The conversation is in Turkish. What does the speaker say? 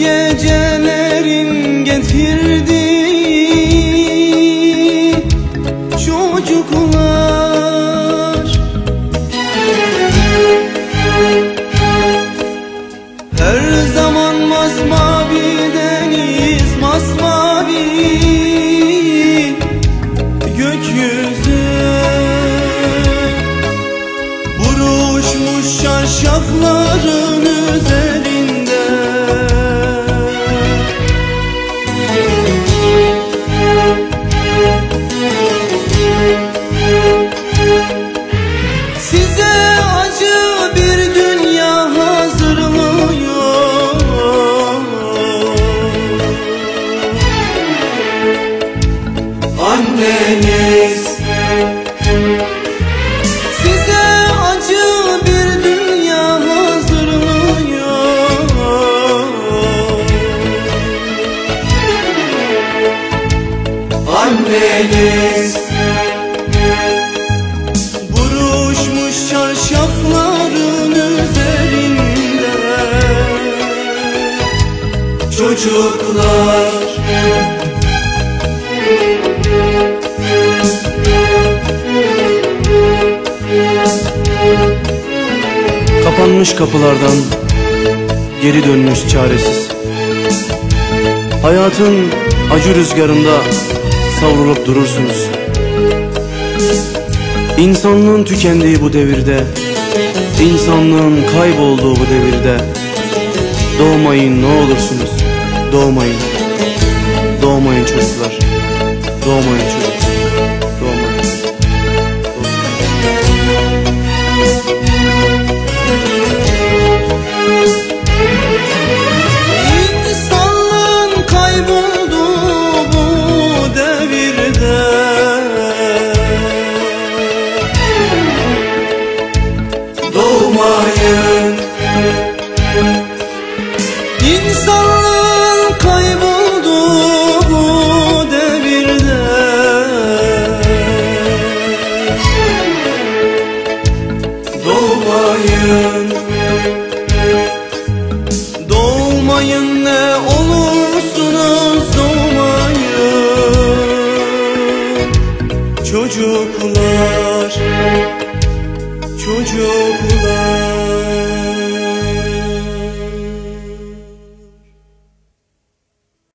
gecelerin getirdi. Çocuklar. Her zaman masmavi deniz masmavi. Gökyüzü. Buruşmuş çarşafların üzerinde Anneniz Size acı bir dünya hazırlıyor Anneniz Buruşmuş çarşafların üzerinde Çocuklar Kapanmış kapılardan geri dönmüş çaresiz. Hayatın acı rüzgarında savrulup durursunuz. İnsanlığın tükendiği bu devirde insanlığın kaybolduğu bu devirde Doğmayın ne olursunuz. Doğmayın. Doğmayın çocuklar. Doğmayın çocuklar İnsanlığın kaybolduğu devirde. Doğmayın Doğmayın ne olursunuz doğmayın. Çocuklar Çocuklar